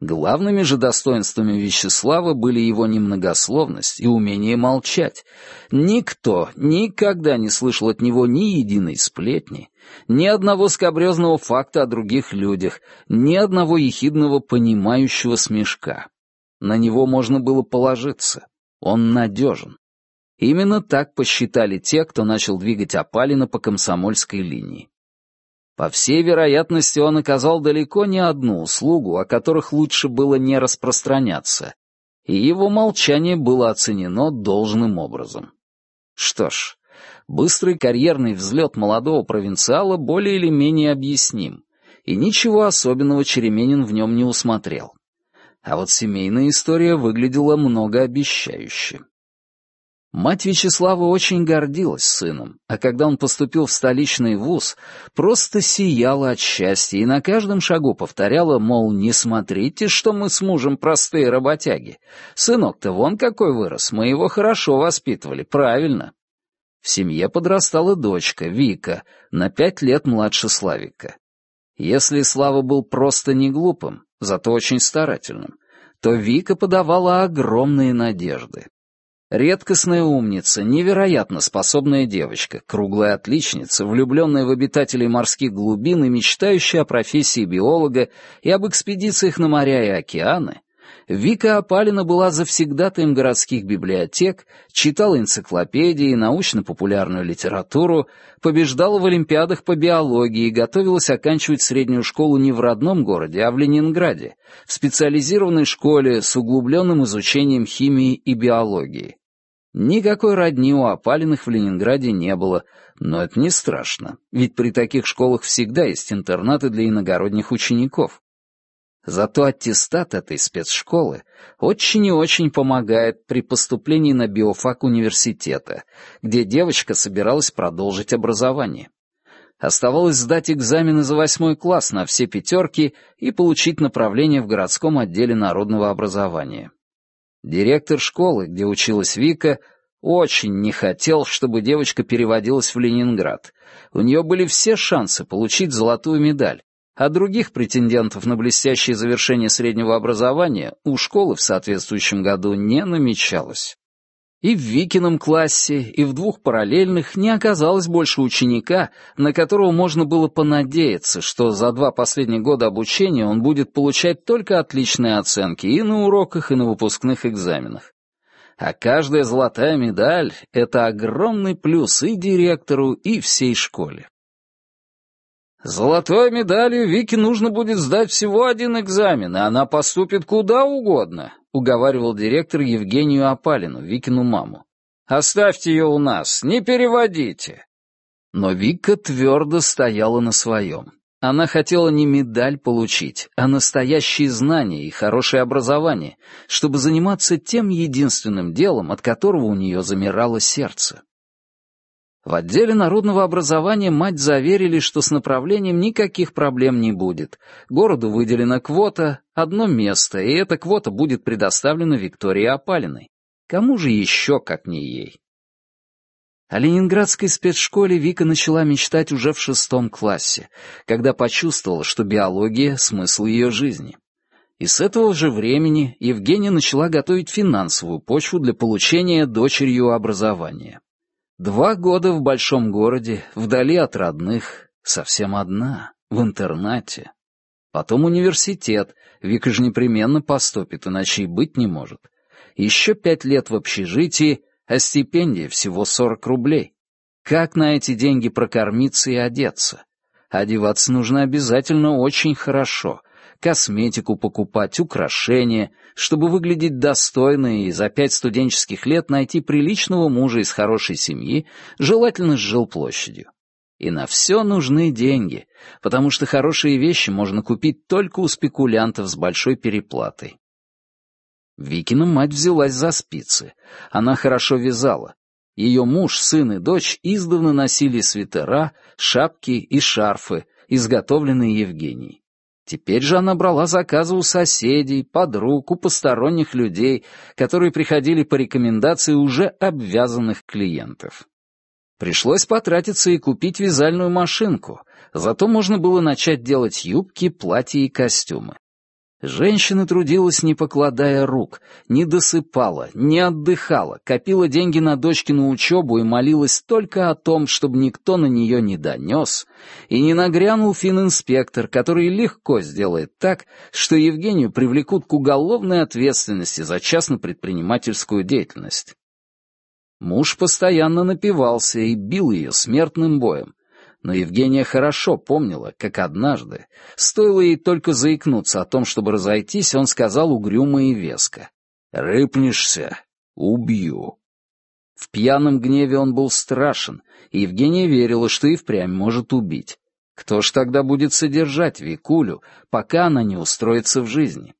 Главными же достоинствами Вячеслава были его немногословность и умение молчать. Никто никогда не слышал от него ни единой сплетни, ни одного скобрезного факта о других людях, ни одного ехидного понимающего смешка. На него можно было положиться. Он надежен. Именно так посчитали те, кто начал двигать Апалина по комсомольской линии. По всей вероятности, он оказал далеко не одну услугу, о которых лучше было не распространяться, и его молчание было оценено должным образом. Что ж, быстрый карьерный взлет молодого провинциала более или менее объясним, и ничего особенного Череменин в нем не усмотрел. А вот семейная история выглядела многообещающе. Мать Вячеслава очень гордилась сыном, а когда он поступил в столичный вуз, просто сияла от счастья и на каждом шагу повторяла, мол, не смотрите, что мы с мужем простые работяги. Сынок-то вон какой вырос, мы его хорошо воспитывали, правильно. В семье подрастала дочка, Вика, на пять лет младше Славика. Если Слава был просто не глупым, зато очень старательным, то Вика подавала огромные надежды. Редкостная умница, невероятно способная девочка, круглая отличница, влюбленная в обитателей морских глубин и мечтающая о профессии биолога и об экспедициях на моря и океаны, Вика Апалина была завсегдатаем городских библиотек, читала энциклопедии, научно-популярную литературу, побеждала в олимпиадах по биологии и готовилась оканчивать среднюю школу не в родном городе, а в Ленинграде, в специализированной школе с углубленным изучением химии и биологии. Никакой родни у Апалиных в Ленинграде не было, но это не страшно, ведь при таких школах всегда есть интернаты для иногородних учеников. Зато аттестат этой спецшколы очень и очень помогает при поступлении на биофак университета, где девочка собиралась продолжить образование. Оставалось сдать экзамены за восьмой класс на все пятерки и получить направление в городском отделе народного образования. Директор школы, где училась Вика, очень не хотел, чтобы девочка переводилась в Ленинград. У нее были все шансы получить золотую медаль, а других претендентов на блестящее завершение среднего образования у школы в соответствующем году не намечалось. И в Викином классе, и в двух параллельных не оказалось больше ученика, на которого можно было понадеяться, что за два последних года обучения он будет получать только отличные оценки и на уроках, и на выпускных экзаменах. А каждая золотая медаль — это огромный плюс и директору, и всей школе. Золотой медалью Вике нужно будет сдать всего один экзамен, и она поступит куда угодно, уговаривал директор Евгению Апалину, Викину маму. Оставьте ее у нас, не переводите. Но Вика твердо стояла на своем. Она хотела не медаль получить, а настоящие знания и хорошее образование, чтобы заниматься тем единственным делом, от которого у нее замирало сердце. В отделе народного образования мать заверили, что с направлением никаких проблем не будет. Городу выделена квота, одно место, и эта квота будет предоставлена Виктории Апалиной. Кому же еще, как не ей? О ленинградской спецшколе Вика начала мечтать уже в шестом классе, когда почувствовала, что биология — смысл ее жизни. И с этого же времени Евгения начала готовить финансовую почву для получения дочерью образования. Два года в большом городе, вдали от родных, совсем одна, в интернате. Потом университет, Вика же непременно поступит, иначе и быть не может. Еще пять лет в общежитии, а стипендия всего 40 рублей. Как на эти деньги прокормиться и одеться? Одеваться нужно обязательно очень хорошо, косметику покупать, украшения, чтобы выглядеть достойно и за пять студенческих лет найти приличного мужа из хорошей семьи, желательно с жилплощадью. И на все нужны деньги, потому что хорошие вещи можно купить только у спекулянтов с большой переплатой. Викина мать взялась за спицы. Она хорошо вязала. Ее муж, сын и дочь издавна носили свитера, шапки и шарфы, изготовленные Евгенией. Теперь же она брала заказы у соседей, подруг, у посторонних людей, которые приходили по рекомендации уже обвязанных клиентов. Пришлось потратиться и купить вязальную машинку, зато можно было начать делать юбки, платья и костюмы. Женщина трудилась, не покладая рук, не досыпала, не отдыхала, копила деньги на дочкину учебу и молилась только о том, чтобы никто на нее не донес, и не нагрянул фининспектор, который легко сделает так, что Евгению привлекут к уголовной ответственности за частно-предпринимательскую деятельность. Муж постоянно напивался и бил ее смертным боем, но Евгения хорошо помнила, как однажды, стоило ей только заикнуться о том, чтобы разойтись, он сказал угрюмо и веско. «Рыпнешься — убью». В пьяном гневе он был страшен, и Евгения верила, что и впрямь может убить. Кто ж тогда будет содержать Викулю, пока она не устроится в жизни?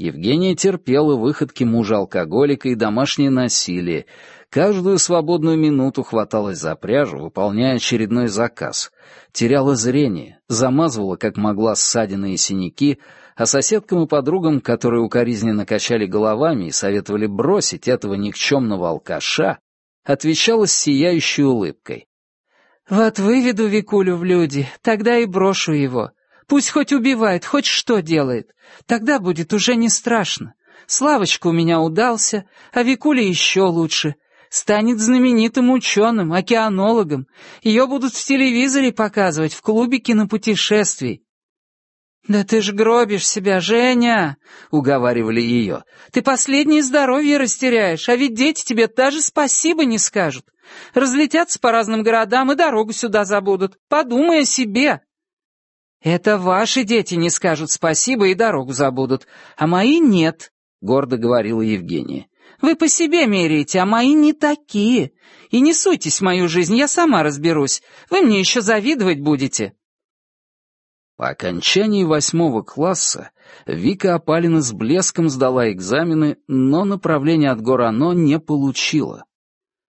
Евгения терпела выходки мужа-алкоголика и домашнее насилие, Каждую свободную минуту хваталась за пряжу, выполняя очередной заказ. Теряла зрение, замазывала, как могла, ссадины и синяки, а соседкам и подругам, которые укоризненно качали головами и советовали бросить этого никчемного алкаша, отвечала с сияющей улыбкой. «Вот выведу Викулю в люди, тогда и брошу его. Пусть хоть убивает, хоть что делает. Тогда будет уже не страшно. Славочка у меня удался, а Викуля еще лучше станет знаменитым ученым, океанологом. Ее будут в телевизоре показывать в клубе кинопутешествий». «Да ты ж гробишь себя, Женя!» — уговаривали ее. «Ты последнее здоровье растеряешь, а ведь дети тебе даже спасибо не скажут. Разлетятся по разным городам и дорогу сюда забудут. Подумай о себе!» «Это ваши дети не скажут спасибо и дорогу забудут, а мои нет», — гордо говорила Евгения. «Вы по себе меряете, а мои не такие. И не суйтесь в мою жизнь, я сама разберусь. Вы мне еще завидовать будете». По окончании восьмого класса Вика Апалина с блеском сдала экзамены, но направление от Горано не получила.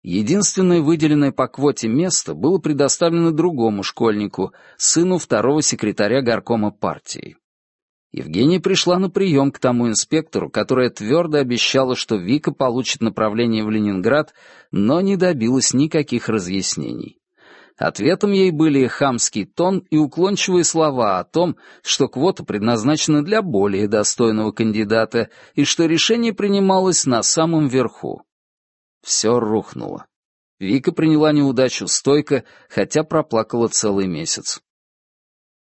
Единственное выделенное по квоте место было предоставлено другому школьнику, сыну второго секретаря горкома партии. Евгения пришла на прием к тому инспектору, которая твердо обещала, что Вика получит направление в Ленинград, но не добилась никаких разъяснений. Ответом ей были хамский тон и уклончивые слова о том, что квота предназначена для более достойного кандидата и что решение принималось на самом верху. Все рухнуло. Вика приняла неудачу стойко, хотя проплакала целый месяц.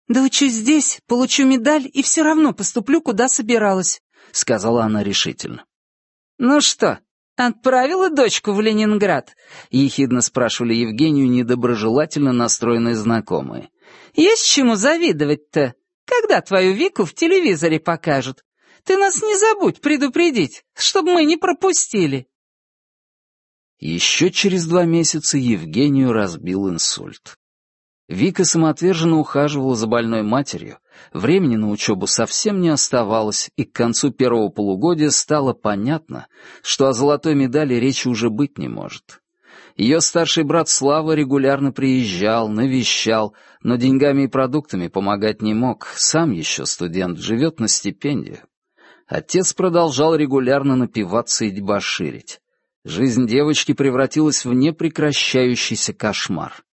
«Да учусь здесь, получу медаль и все равно поступлю, куда собиралась», — сказала она решительно. «Ну что, отправила дочку в Ленинград?» — ехидно спрашивали Евгению недоброжелательно настроенные знакомые. «Есть чему завидовать-то? Когда твою Вику в телевизоре покажут? Ты нас не забудь предупредить, чтобы мы не пропустили». Еще через два месяца Евгению разбил инсульт. Вика самоотверженно ухаживала за больной матерью, времени на учебу совсем не оставалось, и к концу первого полугодия стало понятно, что о золотой медали речи уже быть не может. Ее старший брат Слава регулярно приезжал, навещал, но деньгами и продуктами помогать не мог, сам еще студент, живет на стипендию. Отец продолжал регулярно напиваться и дебоширить. Жизнь девочки превратилась в непрекращающийся кошмар.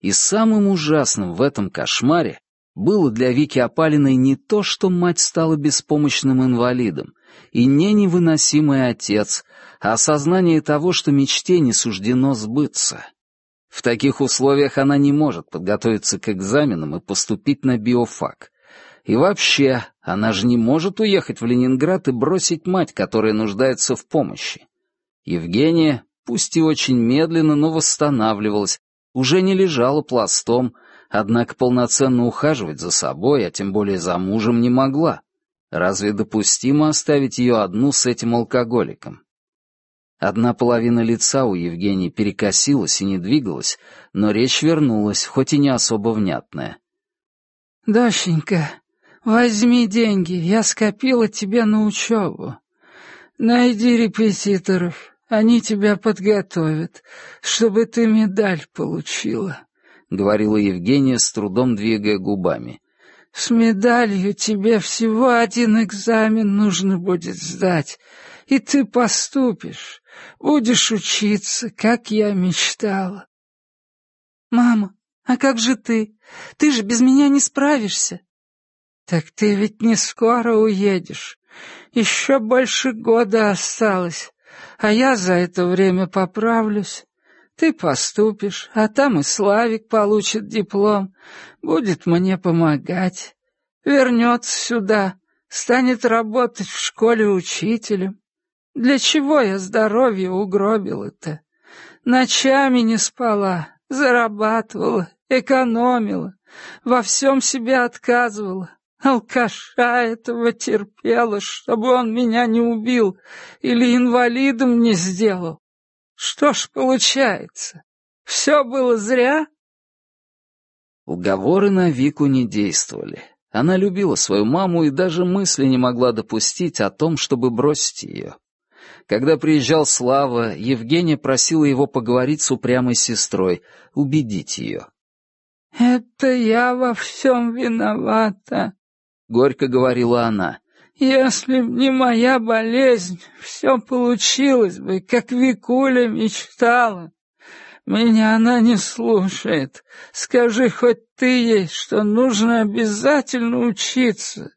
И самым ужасным в этом кошмаре было для Вики Опалиной не то, что мать стала беспомощным инвалидом, и не невыносимый отец, а осознание того, что мечте не суждено сбыться. В таких условиях она не может подготовиться к экзаменам и поступить на биофак. И вообще, она же не может уехать в Ленинград и бросить мать, которая нуждается в помощи. Евгения, пусть и очень медленно, но восстанавливалась, уже не лежала пластом, однако полноценно ухаживать за собой, а тем более за мужем, не могла. Разве допустимо оставить ее одну с этим алкоголиком? Одна половина лица у Евгении перекосилась и не двигалась, но речь вернулась, хоть и не особо внятная. «Доченька, возьми деньги, я скопила тебе на учебу. Найди репетиторов, они тебя подготовят, чтобы ты медаль получила», — говорила Евгения, с трудом двигая губами. «С медалью тебе всего один экзамен нужно будет сдать, и ты поступишь, будешь учиться, как я мечтала». «Мама, а как же ты? Ты же без меня не справишься». «Так ты ведь не скоро уедешь. Еще больше года осталось а я за это время поправлюсь. Ты поступишь, а там и Славик получит диплом, будет мне помогать. Вернется сюда, станет работать в школе учителем. Для чего я здоровье угробила-то? Ночами не спала, зарабатывала, экономила, во всем себе отказывала. Алкаша этого терпела, чтобы он меня не убил или инвалидом не сделал. Что ж получается, все было зря? Уговоры на Вику не действовали. Она любила свою маму и даже мысли не могла допустить о том, чтобы бросить ее. Когда приезжал Слава, Евгения просила его поговорить с упрямой сестрой, убедить ее. «Это я во всем виновата», — горько говорила она. «Если б не моя болезнь, все получилось бы, как Викуля мечтала. Меня она не слушает. Скажи хоть ты ей, что нужно обязательно учиться,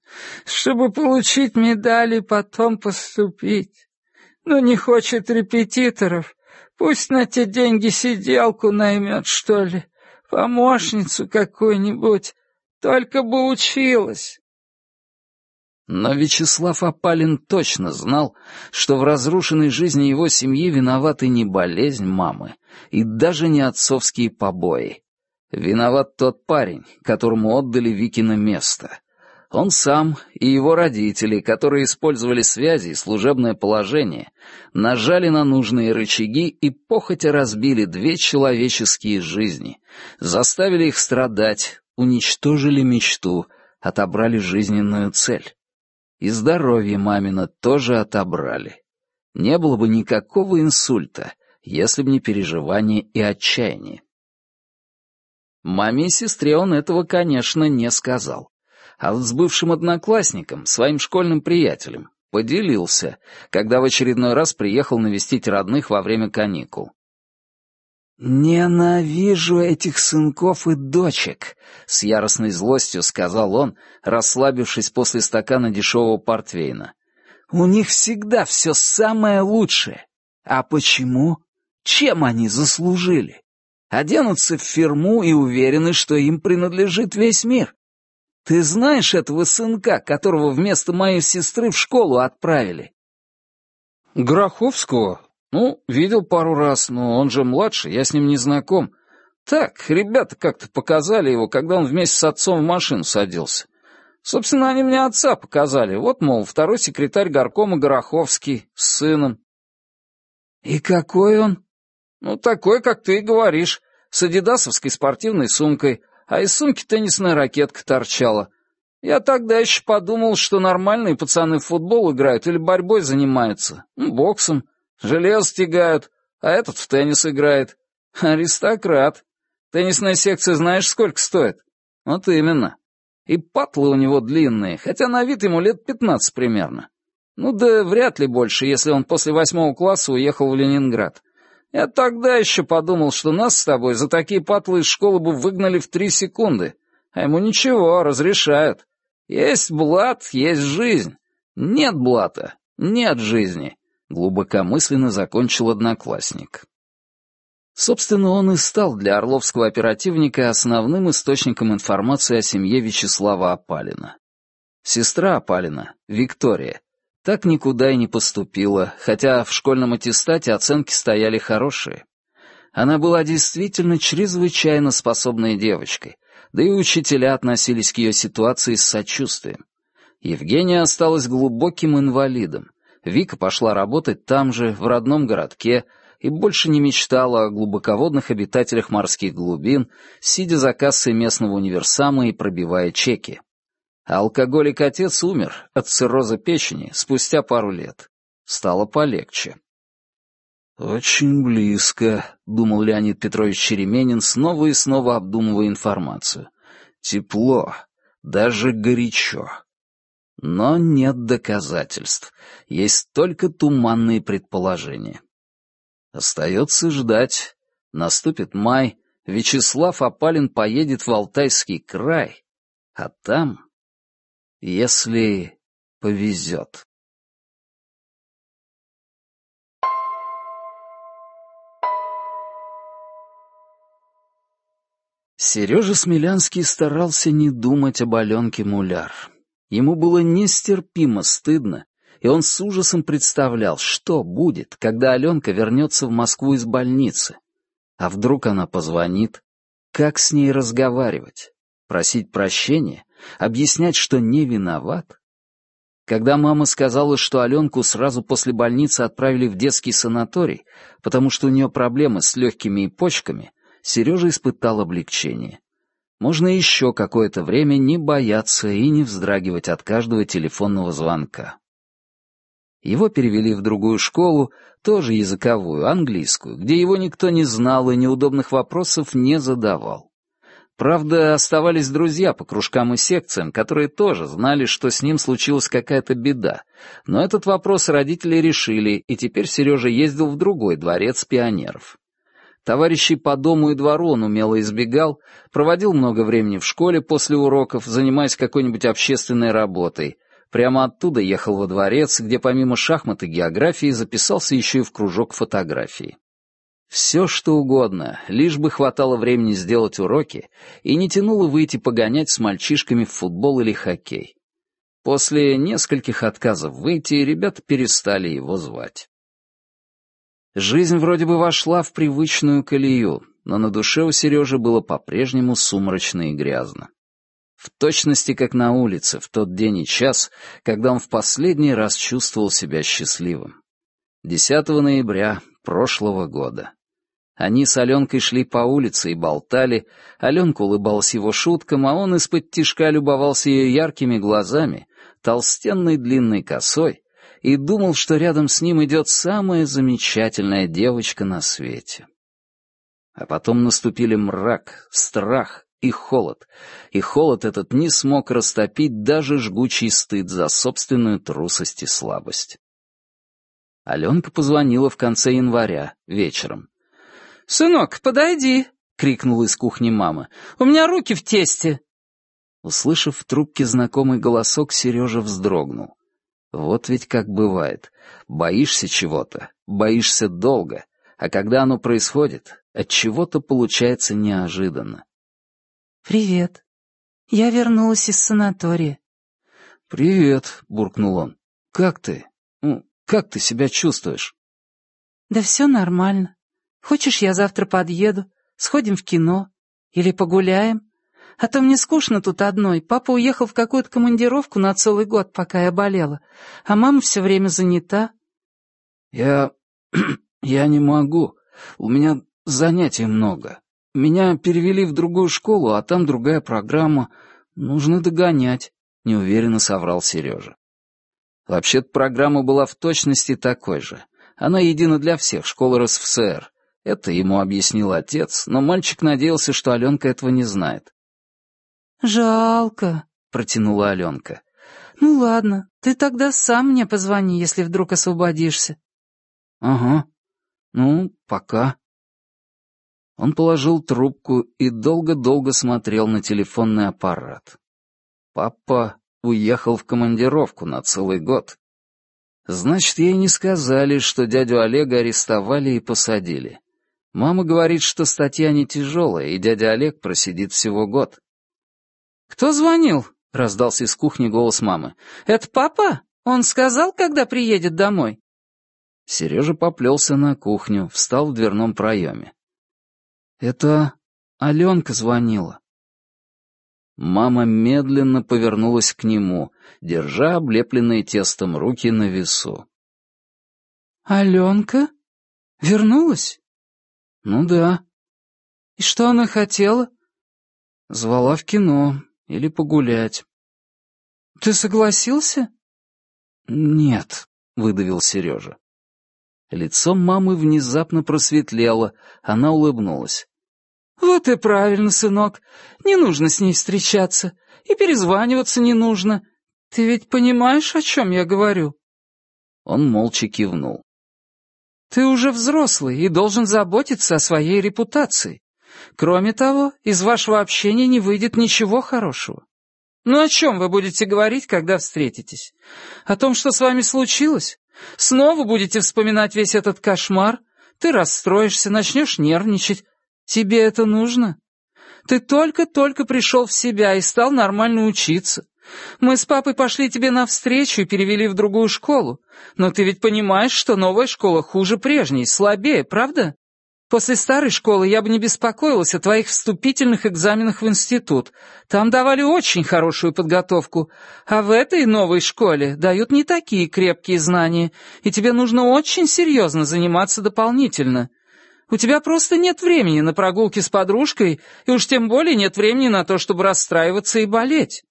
чтобы получить медали и потом поступить. Но не хочет репетиторов. Пусть на те деньги сиделку наймет, что ли, помощницу какую-нибудь, только бы училась. Но Вячеслав Апалин точно знал, что в разрушенной жизни его семьи виноваты не болезнь мамы и даже не отцовские побои. Виноват тот парень, которому отдали Викино место. Он сам и его родители, которые использовали связи и служебное положение, нажали на нужные рычаги и похотя разбили две человеческие жизни, заставили их страдать, уничтожили мечту, отобрали жизненную цель. И здоровье мамина тоже отобрали. Не было бы никакого инсульта, если бы не переживание и отчаяние. Маме и сестре он этого, конечно, не сказал. А с бывшим одноклассником, своим школьным приятелем, поделился, когда в очередной раз приехал навестить родных во время каникул. «Ненавижу этих сынков и дочек», — с яростной злостью сказал он, расслабившись после стакана дешевого портвейна. «У них всегда все самое лучшее. А почему? Чем они заслужили? Оденутся в фирму и уверены, что им принадлежит весь мир. Ты знаешь этого сынка, которого вместо моей сестры в школу отправили?» «Гроховского?» «Ну, видел пару раз, но он же младше, я с ним не знаком. Так, ребята как-то показали его, когда он вместе с отцом в машину садился. Собственно, они мне отца показали. Вот, мол, второй секретарь горкома Гороховский с сыном». «И какой он?» «Ну, такой, как ты и говоришь, с адидасовской спортивной сумкой, а из сумки теннисная ракетка торчала. Я тогда еще подумал, что нормальные пацаны в футбол играют или борьбой занимаются, боксом». Желез тягают, а этот в теннис играет. Аристократ. Теннисная секция знаешь, сколько стоит? Вот именно. И патлы у него длинные, хотя на вид ему лет пятнадцать примерно. Ну да вряд ли больше, если он после восьмого класса уехал в Ленинград. Я тогда еще подумал, что нас с тобой за такие патлы из школы бы выгнали в три секунды. А ему ничего, разрешают. Есть блат, есть жизнь. Нет блата, нет жизни глубокомысленно закончил одноклассник. Собственно, он и стал для орловского оперативника основным источником информации о семье Вячеслава Апалина. Сестра Апалина, Виктория, так никуда и не поступила, хотя в школьном аттестате оценки стояли хорошие. Она была действительно чрезвычайно способной девочкой, да и учителя относились к ее ситуации с сочувствием. Евгения осталась глубоким инвалидом, Вика пошла работать там же, в родном городке, и больше не мечтала о глубоководных обитателях морских глубин, сидя за кассой местного универсама и пробивая чеки. А алкоголик-отец умер от цирроза печени спустя пару лет. Стало полегче. «Очень близко», — думал Леонид Петрович Череменин, снова и снова обдумывая информацию. «Тепло, даже горячо. Но нет доказательств, есть только туманные предположения. Остается ждать. Наступит май, Вячеслав Апалин поедет в Алтайский край, а там, если повезет. Сережа Смелянский старался не думать об Аленке Муляр. Ему было нестерпимо стыдно, и он с ужасом представлял, что будет, когда Аленка вернется в Москву из больницы. А вдруг она позвонит? Как с ней разговаривать? Просить прощения? Объяснять, что не виноват? Когда мама сказала, что Аленку сразу после больницы отправили в детский санаторий, потому что у нее проблемы с легкими и почками, Сережа испытал облегчение можно еще какое-то время не бояться и не вздрагивать от каждого телефонного звонка. Его перевели в другую школу, тоже языковую, английскую, где его никто не знал и неудобных вопросов не задавал. Правда, оставались друзья по кружкам и секциям, которые тоже знали, что с ним случилась какая-то беда, но этот вопрос родители решили, и теперь Сережа ездил в другой дворец пионеров. Товарищей по дому и двору он умело избегал, проводил много времени в школе после уроков, занимаясь какой-нибудь общественной работой. Прямо оттуда ехал во дворец, где помимо шахмат и географии записался еще и в кружок фотографии. Все, что угодно, лишь бы хватало времени сделать уроки и не тянуло выйти погонять с мальчишками в футбол или хоккей. После нескольких отказов выйти, ребята перестали его звать. Жизнь вроде бы вошла в привычную колею, но на душе у Сережи было по-прежнему сумрачно и грязно. В точности, как на улице, в тот день и час, когда он в последний раз чувствовал себя счастливым. 10 ноября прошлого года. Они с Аленкой шли по улице и болтали, Аленка улыбалась его шуткам, а он из-под тишка любовался ее яркими глазами, толстенной длинной косой, и думал, что рядом с ним идет самая замечательная девочка на свете. А потом наступили мрак, страх и холод, и холод этот не смог растопить даже жгучий стыд за собственную трусость и слабость. Аленка позвонила в конце января, вечером. «Сынок, подойди!» — крикнула из кухни мама. «У меня руки в тесте!» Услышав в трубке знакомый голосок, Сережа вздрогнул. Вот ведь как бывает. Боишься чего-то, боишься долго, а когда оно происходит, от чего-то получается неожиданно. «Привет. Я вернулась из санатория». «Привет», — буркнул он. «Как ты? Ну, как ты себя чувствуешь?» «Да все нормально. Хочешь, я завтра подъеду, сходим в кино или погуляем? А то мне скучно тут одной. Папа уехал в какую-то командировку на целый год, пока я болела, а мама все время занята». «Я... я не могу. У меня занятий много. Меня перевели в другую школу, а там другая программа. Нужно догонять», — неуверенно соврал Сережа. Вообще-то программа была в точности такой же. Она едина для всех школ РСФСР. Это ему объяснил отец, но мальчик надеялся, что Аленка этого не знает. «Жалко», — протянула Аленка. «Ну ладно, ты тогда сам мне позвони, если вдруг освободишься». «Ага. Ну, пока». Он положил трубку и долго-долго смотрел на телефонный аппарат. Папа уехал в командировку на целый год. Значит, ей не сказали, что дядю Олега арестовали и посадили. Мама говорит, что статья не тяжелая, и дядя Олег просидит всего год. «Кто звонил?» — раздался из кухни голос мамы. «Это папа? Он сказал, когда приедет домой?» Сережа поплелся на кухню, встал в дверном проеме. «Это Аленка звонила». Мама медленно повернулась к нему, держа облепленные тестом руки на весу. «Аленка? Вернулась?» «Ну да». «И что она хотела?» «Звала в кино или погулять». «Ты согласился?» «Нет», — выдавил Сережа. Лицо мамы внезапно просветлело, она улыбнулась. «Вот и правильно, сынок. Не нужно с ней встречаться. И перезваниваться не нужно. Ты ведь понимаешь, о чем я говорю?» Он молча кивнул. Ты уже взрослый и должен заботиться о своей репутации. Кроме того, из вашего общения не выйдет ничего хорошего. Ну о чем вы будете говорить, когда встретитесь? О том, что с вами случилось? Снова будете вспоминать весь этот кошмар? Ты расстроишься, начнешь нервничать. Тебе это нужно? Ты только-только пришел в себя и стал нормально учиться. Мы с папой пошли тебе навстречу и перевели в другую школу. Но ты ведь понимаешь, что новая школа хуже прежней, слабее, правда? После старой школы я бы не беспокоилась о твоих вступительных экзаменах в институт. Там давали очень хорошую подготовку. А в этой новой школе дают не такие крепкие знания, и тебе нужно очень серьезно заниматься дополнительно. У тебя просто нет времени на прогулки с подружкой, и уж тем более нет времени на то, чтобы расстраиваться и болеть.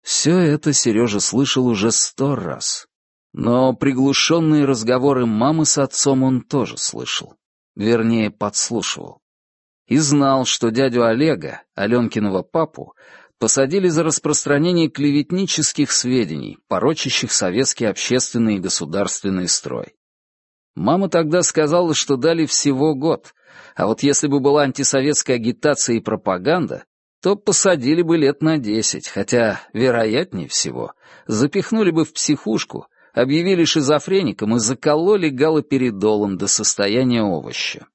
Все это Сережа слышал уже сто раз. Но приглушенные разговоры мамы с отцом он тоже слышал. Вернее, подслушивал. И знал, что дядю Олега, Аленкиного папу, посадили за распространение клеветнических сведений, порочащих советский общественный и государственный строй. Мама тогда сказала, что дали всего год, а вот если бы была антисоветская агитация и пропаганда, то посадили бы лет на десять, хотя, вероятнее всего, запихнули бы в психушку, объявили шизофреником и закололи галоперидолом до состояния овоща.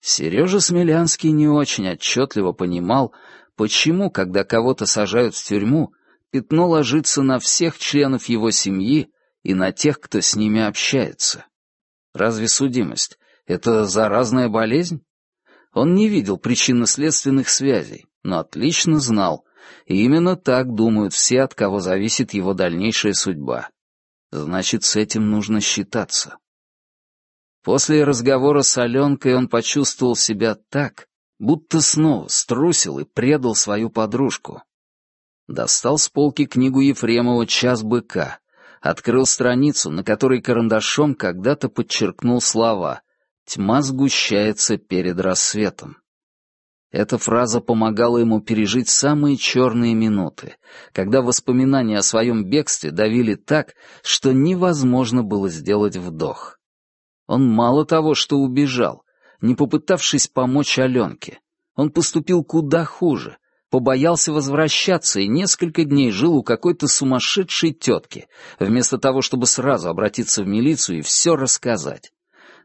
Сережа Смелянский не очень отчетливо понимал, почему, когда кого-то сажают в тюрьму, пятно ложится на всех членов его семьи и на тех, кто с ними общается. Разве судимость — это заразная болезнь? Он не видел причинно-следственных связей, но отлично знал, и именно так думают все, от кого зависит его дальнейшая судьба. Значит, с этим нужно считаться. После разговора с Аленкой он почувствовал себя так, будто снова струсил и предал свою подружку. Достал с полки книгу Ефремова «Час быка», открыл страницу, на которой карандашом когда-то подчеркнул слова «Тьма сгущается перед рассветом». Эта фраза помогала ему пережить самые черные минуты, когда воспоминания о своем бегстве давили так, что невозможно было сделать вдох. Он мало того, что убежал, не попытавшись помочь Аленке. Он поступил куда хуже, побоялся возвращаться и несколько дней жил у какой-то сумасшедшей тетки, вместо того, чтобы сразу обратиться в милицию и все рассказать.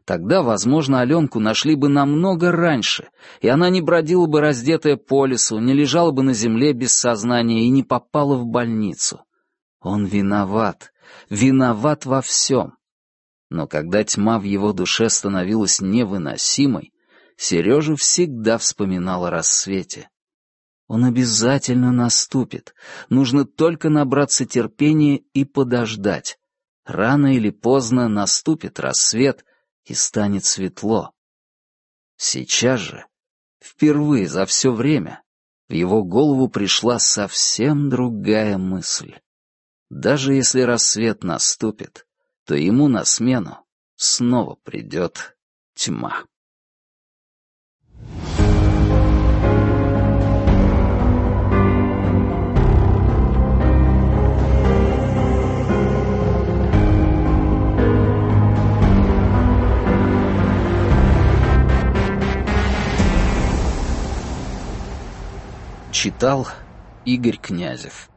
Тогда, возможно, Аленку нашли бы намного раньше, и она не бродила бы раздетая по лесу, не лежала бы на земле без сознания и не попала в больницу. Он виноват, виноват во всем. Но когда тьма в его душе становилась невыносимой, Сережа всегда вспоминал о рассвете. Он обязательно наступит. Нужно только набраться терпения и подождать. Рано или поздно наступит рассвет — и станет светло. Сейчас же, впервые за все время, в его голову пришла совсем другая мысль. Даже если рассвет наступит, то ему на смену снова придет тьма. Читал Игорь Князев